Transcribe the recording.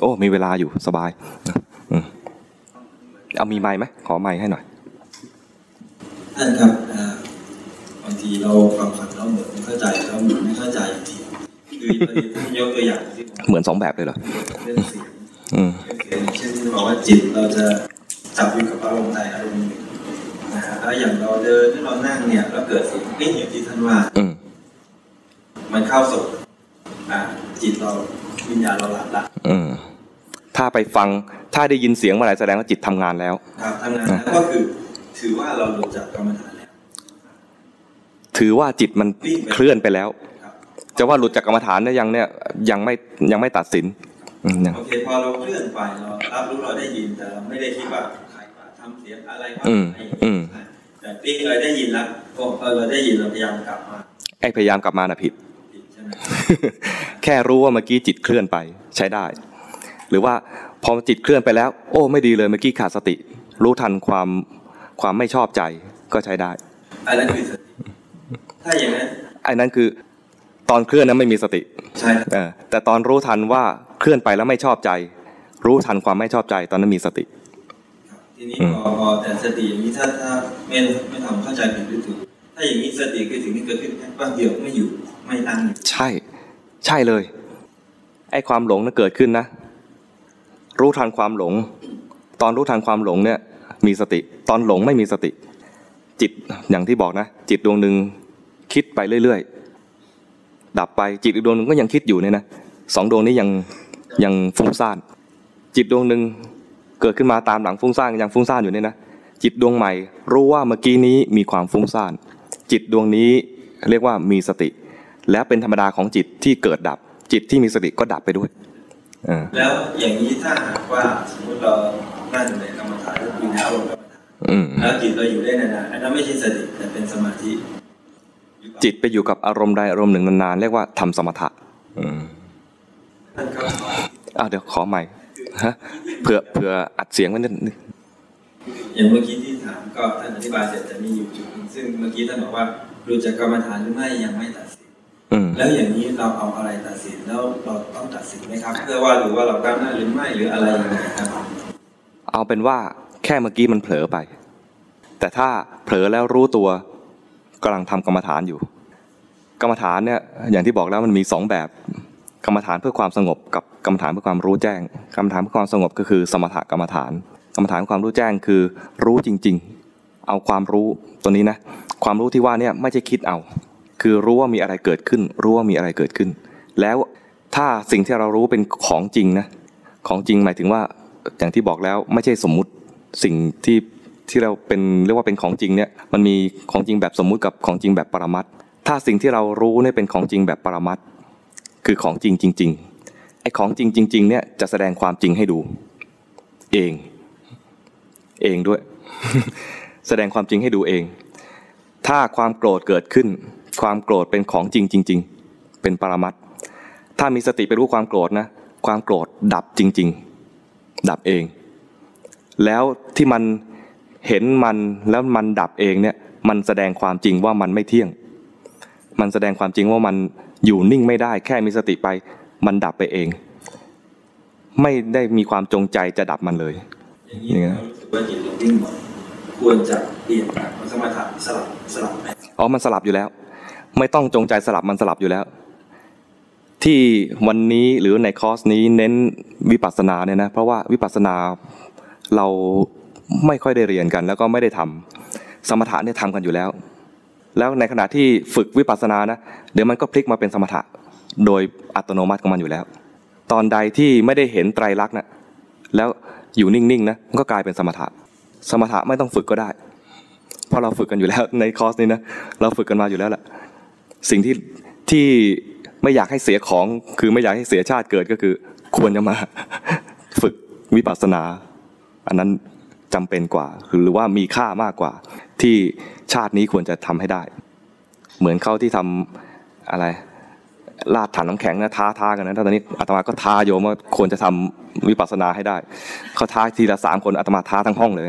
โอ้ มีเวลาอยู่สบายเอามีไม้ไหมขอไม้ให้หน่อยท่านครับบางทีเราฟังฟังเราเหมือนไม่เข้าใจเราเหมือนไม่เข้าใจทีคือท่านยกตัวอย่างที่เหมือนสองแบบเลยเหรอเรื่องเสียงเช่นที่บอกว่าจิตเราจะจับอยู่กับอารมณ์ใดอารมณ์หนึ่งนะฮะแล้วอย่างเราเดินที่เรานั่งเนี่ยแล้วเกิดเสียงนิ่งอย่างที่ท่านว่ามันเข้าสู่จิตเราวิญญาณเราหลับละ ถ้าไปฟังถ้าได้ยินเสียงเมื่อไหร่แสดงว่าจิตทำงานแล้วครับทำงานแล้วก็คือถือว่าเราหลุดจากกรรมฐานแล้วถือว่าจิตมันเคลื่อนไปแล้ว จะว่าหลุดจากกรรมฐานเนี่ยยังเนี่ยยังไม่ยังไม่ตัดสินโอเคพอเราเคลื่อนไปเรารับรู้เราได้ยินแต่เราไม่ได้คิดว่าใครทำเสียงอะไรบ้างแต่ปิ๊กเราได้ยินแล้วพอเราได้ยินเราพยายามกลับมาไอ้พยายามกลับมานะผิด แค่รู้ว่าเมื่อกี้จิตเคลื่อนไปใช้ได้ หรือว่าพอจิตเคลื่อนไปแล้ว โอ้ไม่ดีเลยเมื่อกี้ขาดสติ รู้ทันความความไม่ชอบใจก็ใช้ได้อันนั้นคือสติถ้าอย่างนั้นอันนั้นคือตอนเคลื่อนนั้นไม่มีสติใช่แต่ตอนรู้ทันว่าเคลื่อนไปแล้วไม่ชอบใจ รู้ทันความไม่ชอบใจตอนนั้นมีสติทีนี้พอพอแต่สติอย่างนี้ถ้าถ้าไม่ไม่ทำเข้าใจผิดหรือถูกถ้าอย่างนี้สติคือสิ่งที่เกิดขึ้นแค่แป๊บเดียวไม่อยู่ไม่ตั้งใช่ ใช่เลยไอ้ความหลงนั้นเกิดขึ้นนะ รู้ทันความหลง ตอนรู้ทันความหลงเนี่ยมีสติ ตอนหลงไม่มีสติ จิตอย่างที่บอกนะ จิตดวงหนึ่งคิดไปเรื่อยๆ ดับไปจิตอีกดวงหนึ่งก็ยังคิดอยู่เนี่ยนะสองดวงนี้ยังยังฟุ้งซ่าน จิตดวงหนึ่งเกิดขึ้นมาตามหลังฟุ้งซ่านยังฟุ้งซ่านอยู่เนี่ยนะจิตดวงใหม่รู้ว่าเมื่อกี้นี้มีความฟุ้งซ่าน จิตดวงนี้เรียกว่ามีสติ และเป็นธรรมดาของจิตที่เกิดดับ จิตที่มีสติก็ดับไปด้วย แล้วอย่างนี้ถ้าหากว่าสมมติเรานั่งในกรรมฐานแล้วมีอารมณ์กรรมฐานแล้วจิตเราอยู่ได้นานๆอันนั้นไม่ใช่สติแต่เป็นสมาธิ จิตไปอยู่กับอารมณ์ใดอารมณ์หนึ่งนานๆเรียกว่าทำสมถะอ่าเดี๋ยวขอใหม่ฮะเผื่อเผื่ออัดเสียงไว้นิดนึงอย่างเมื่อกี้ที่ถามก็ท่านอธิบายเสร็จจะมีอยู่จุดซึ่งเมื่อกี้ท่านบอกว่ารู้จักกรรมฐานหรือไม่ยังไม่ตัดสิน แล้วอย่างนี้เราเอาอะไรตัดสินแล้วเราต้องตัดสินไหมครับ เพื่อว่าหรือว่าเราก้าวหน้าหรือไม่หรืออะไรยังไงครับ เอาเป็นว่าแค่เมื่อกี้มันเผลอไป แต่ถ้าเผลอแล้วรู้ตัวกำลังทำกรรมฐานอยู่ กรรมฐานเนี่ยอย่างที่บอกแล้วมันมีสองแบบ กรรมฐานเพื่อความสงบกับกรรมฐานเพื่อความรู้แจ้ง กรรมฐานเพื่อความสงบก็คือสมถกรรมฐาน กรรมฐานความรู้แจ้งคือรู้จริง ๆ เอาความรู้ตัวนี้นะความรู้ที่ว่าเนี่ยไม่ใช่คิดเอา คือรู้ว่ามีอะไรเกิดขึ้น รู้ว่ามีอะไรเกิดขึ้น แล้วถ้าสิ่งที่เรารู้เป็นของจริงนะของจริงหมายถึงว่าอย่างที่บอกแล้วไม่ใช่สมมุติสิ่งที่ที่เราเป็นเรียกว่าเป็นของจริงเนี่ยมันมีของจริงแบบสมมุติกับของจริงแบบปรมัตถ้าสิ่งที่เรารู้เนี่ยเป็นของจริงแบบปรมัตคือของจริงจริงๆไอ้ของจริงจริงๆเนี่ยจะแสดงความจริงให้ดู เอง เองด้วย แสดงความจริงให้ดูเอง ถ้าความโกรธเกิดขึ้น ความโกรธเป็นของจริงจริง ๆ เป็นปรมัตถ้ามีสติไปรู้ความโกรธนะ ความโกรธดับจริง ๆ ดับเอง แล้วที่มันเห็นมันแล้วมันดับเองเนี่ย มันแสดงความจริงว่ามันไม่เที่ยง มันแสดงความจริงว่ามันอยู่นิ่งไม่ได้ แค่มีสติไป มันดับไปเอง ไม่ได้มีความจงใจจะดับมันเลยอย่างนี้รู้สึกว่าจิตนิ่งควรจะเปลี่ยนจากสมถะสลับสลับไหมอ๋อมันสลับอยู่แล้ว ไม่ต้องจงใจสลับมันสลับอยู่แล้ว ที่วันนี้หรือในคอร์สนี้เน้นวิปัสสนาเนี่ยนะ เพราะว่าวิปัสสนาเราไม่ค่อยได้เรียนกัน แล้วก็ไม่ได้ทำสมถะเนี่ยทำกันอยู่แล้ว แล้วในขณะที่ฝึกวิปัสสนานะเดี๋ยวมันก็พลิกมาเป็นสมถะโดยอัตโนมัติของมันอยู่แล้ว ตอนใดที่ไม่ได้เห็นไตรลักษณ์นะแล้วอยู่นิ่งๆนะมันก็กลายเป็นสมถะ สมถะไม่ต้องฝึกก็ได้ เพราะเราฝึกกันอยู่แล้วในคอร์สนี้นะเราฝึกกันมาอยู่แล้วแหละ สิ่งที่ที่ไม่อยากให้เสียของ คือไม่อยากให้เสียชาติเกิดก็คือ ควรจะมาฝึกวิปัสสนา อันนั้นจำเป็นกว่า หรือว่ามีค่ามากกว่า ที่ชาตินี้ควรจะทำให้ได้ เหมือนเขาที่ทำอะไรลาดถันน้ำแข็งนะท้าท้ากันนะตอนนี้อาตมาก็ท้าโยมว่าควรจะทำวิปัสสนาให้ได้เขาท้าทีละสามคนอาตมาท้าทั้งห้องเลย